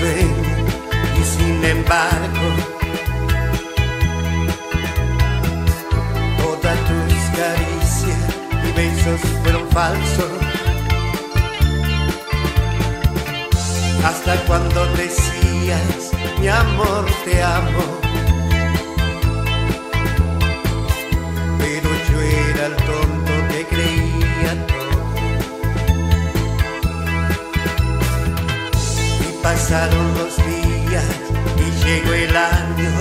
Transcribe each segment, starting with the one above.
y sin embargo todas tus caricias y besos fueron falsos. Hasta cuando decías, mi amor, te amo. Pasaron los días y llegó el año.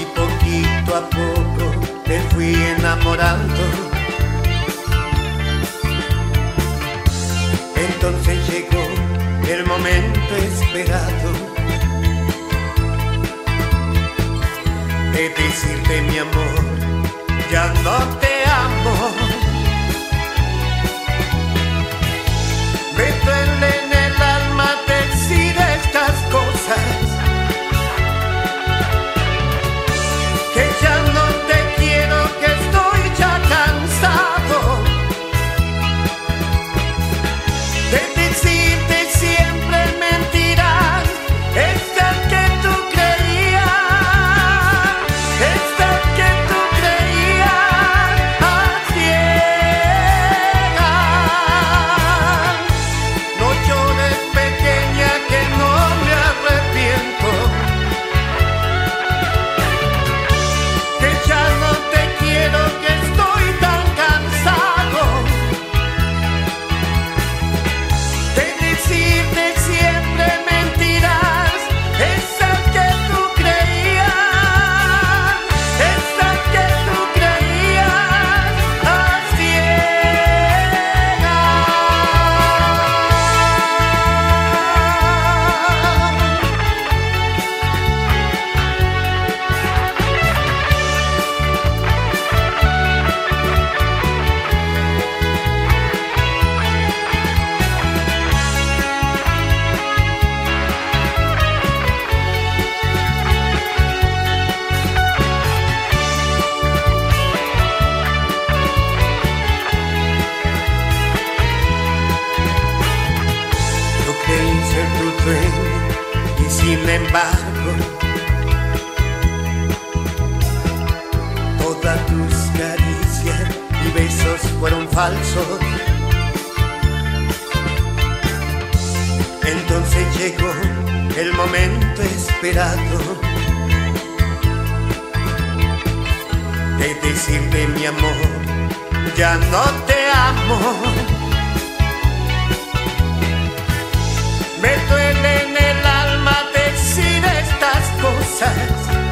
Y poquito a poco te fui enamorando. Entonces llegó el momento esperado de decirte mi amor, ya no te amo. Make them y sin embargo todas tus caricias y besos fueron falsos. Entonces llegó el momento esperado de decirte mi amor, ya no te amo. success.